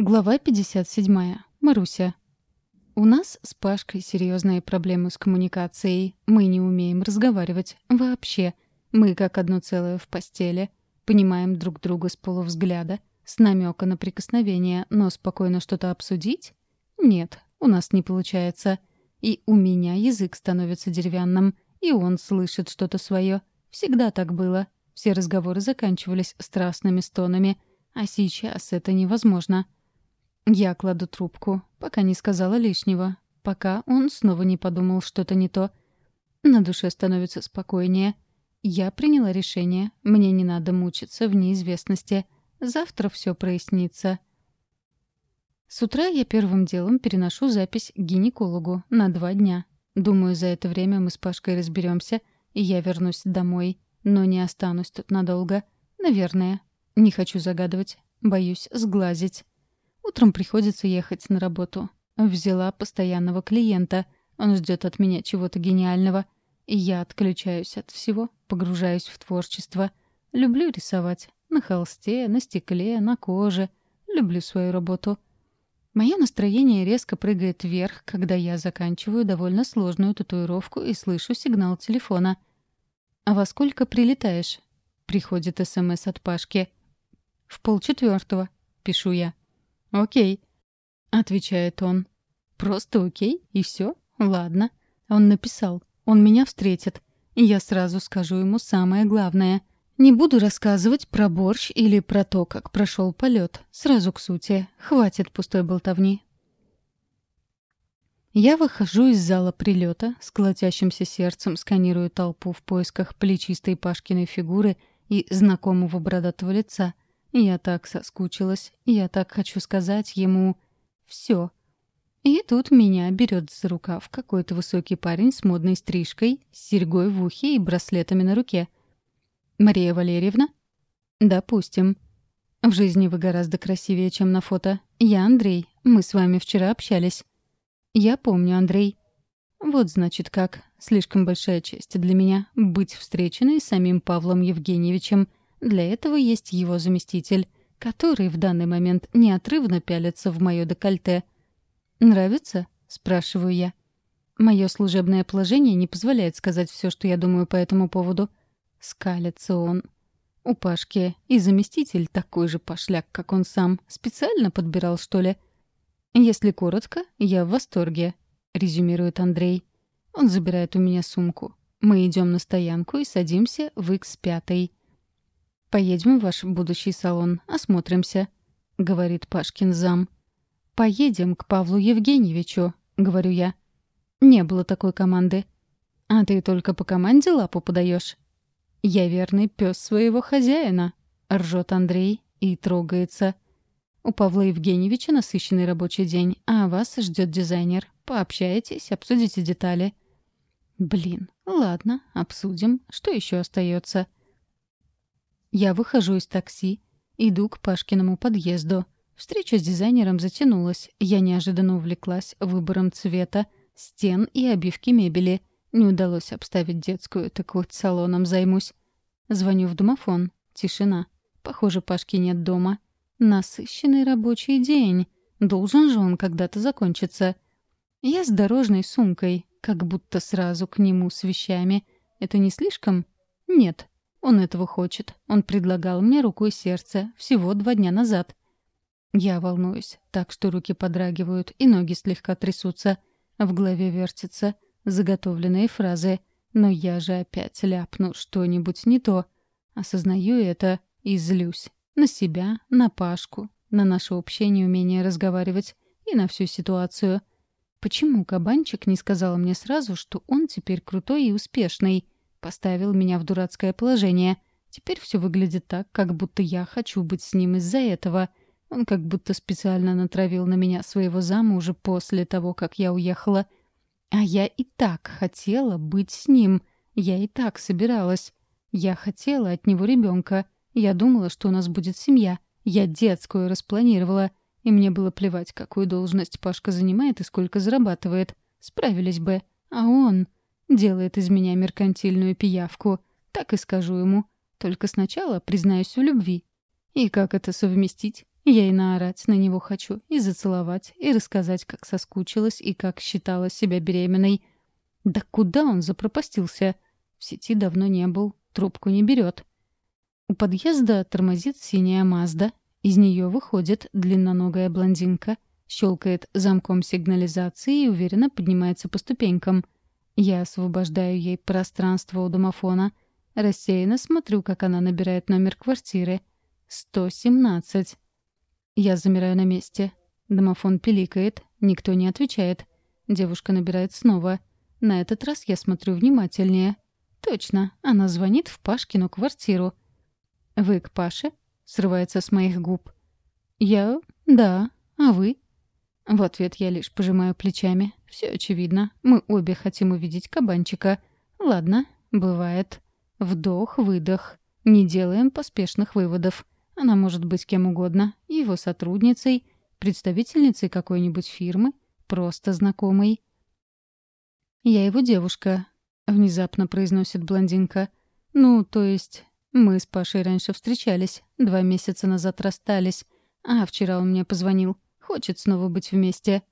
Глава 57. Маруся. У нас с Пашкой серьезные проблемы с коммуникацией. Мы не умеем разговаривать. Вообще. Мы как одно целое в постели. Понимаем друг друга с полувзгляда, с намека на прикосновение, но спокойно что-то обсудить? Нет, у нас не получается. И у меня язык становится деревянным, и он слышит что-то свое. Всегда так было. Все разговоры заканчивались страстными стонами. А сейчас это невозможно. Я кладу трубку. Пока не сказала лишнего. Пока он снова не подумал что-то не то. На душе становится спокойнее. Я приняла решение. Мне не надо мучиться в неизвестности. Завтра все прояснится. С утра я первым делом переношу запись к гинекологу на два дня. Думаю, за это время мы с Пашкой разберемся, и я вернусь домой. Но не останусь тут надолго. Наверное. Не хочу загадывать. Боюсь сглазить. Утром приходится ехать на работу. Взяла постоянного клиента. Он ждет от меня чего-то гениального. И я отключаюсь от всего, погружаюсь в творчество. Люблю рисовать. На холсте, на стекле, на коже. Люблю свою работу. Мое настроение резко прыгает вверх, когда я заканчиваю довольно сложную татуировку и слышу сигнал телефона. «А во сколько прилетаешь?» — приходит СМС от Пашки. «В полчетвертого», — пишу я. «Окей». Отвечает он. «Просто окей, и все? Ладно». Он написал. «Он меня встретит». И я сразу скажу ему самое главное. Не буду рассказывать про борщ или про то, как прошел полет. Сразу к сути. Хватит пустой болтовни. Я выхожу из зала прилета, с колотящимся сердцем сканирую толпу в поисках плечистой Пашкиной фигуры и знакомого бородатого лица — я так соскучилась, я так хочу сказать ему «все». И тут меня берет за рукав какой-то высокий парень с модной стрижкой, с серьгой в ухе и браслетами на руке. «Мария Валерьевна?» «Допустим. В жизни вы гораздо красивее, чем на фото. Я Андрей. Мы с вами вчера общались». «Я помню, Андрей». «Вот значит как. Слишком большая честь для меня — быть встреченной самим Павлом Евгеньевичем». Для этого есть его заместитель, который в данный момент неотрывно пялится в моё декольте. «Нравится?» — спрашиваю я. Мое служебное положение не позволяет сказать все, что я думаю по этому поводу. Скалится он. У Пашки и заместитель такой же пошляк, как он сам. Специально подбирал, что ли? «Если коротко, я в восторге», — резюмирует Андрей. Он забирает у меня сумку. Мы идем на стоянку и садимся в X5. «Поедем в ваш будущий салон, осмотримся», — говорит Пашкин зам. «Поедем к Павлу Евгеньевичу», — говорю я. Не было такой команды. «А ты только по команде лапу подаешь?» «Я верный пес своего хозяина», — ржет Андрей и трогается. «У Павла Евгеньевича насыщенный рабочий день, а вас ждет дизайнер. Пообщаетесь, обсудите детали». «Блин, ладно, обсудим. Что еще остается?» Я выхожу из такси, иду к Пашкиному подъезду. Встреча с дизайнером затянулась. Я неожиданно увлеклась выбором цвета, стен и обивки мебели. Не удалось обставить детскую, так вот салоном займусь. Звоню в домофон. Тишина. Похоже, Пашки нет дома. Насыщенный рабочий день. Должен же он когда-то закончиться. Я с дорожной сумкой, как будто сразу к нему с вещами. Это не слишком? Нет. Он этого хочет. Он предлагал мне руку и сердце всего два дня назад. Я волнуюсь, так что руки подрагивают и ноги слегка трясутся. В голове вертятся заготовленные фразы. Но я же опять ляпну что-нибудь не то. Осознаю это и злюсь. На себя, на Пашку, на наше общее неумение разговаривать и на всю ситуацию. Почему кабанчик не сказал мне сразу, что он теперь крутой и успешный? поставил меня в дурацкое положение. Теперь все выглядит так, как будто я хочу быть с ним из-за этого. Он как будто специально натравил на меня своего зама уже после того, как я уехала. А я и так хотела быть с ним. Я и так собиралась. Я хотела от него ребенка. Я думала, что у нас будет семья. Я детскую распланировала. И мне было плевать, какую должность Пашка занимает и сколько зарабатывает. Справились бы. А он... Делает из меня меркантильную пиявку. Так и скажу ему. Только сначала признаюсь в любви. И как это совместить? Я и наорать на него хочу, и зацеловать, и рассказать, как соскучилась и как считала себя беременной. Да куда он запропастился? В сети давно не был, трубку не берет. У подъезда тормозит синяя Мазда. Из нее выходит длинноногая блондинка, щелкает замком сигнализации и уверенно поднимается по ступенькам. Я освобождаю ей пространство у домофона. Рассеянно смотрю, как она набирает номер квартиры. 117. Я замираю на месте. Домофон пиликает, никто не отвечает. Девушка набирает снова. На этот раз я смотрю внимательнее. Точно, она звонит в Пашкину квартиру. «Вы к Паше?» — срывается с моих губ. «Я? Да. А вы?» В ответ я лишь пожимаю плечами. все очевидно. Мы обе хотим увидеть кабанчика. Ладно, бывает. Вдох, выдох. Не делаем поспешных выводов. Она может быть кем угодно. Его сотрудницей, представительницей какой-нибудь фирмы, просто знакомой. «Я его девушка», — внезапно произносит блондинка. «Ну, то есть, мы с Пашей раньше встречались, два месяца назад расстались, а вчера он мне позвонил. Хочет снова быть вместе».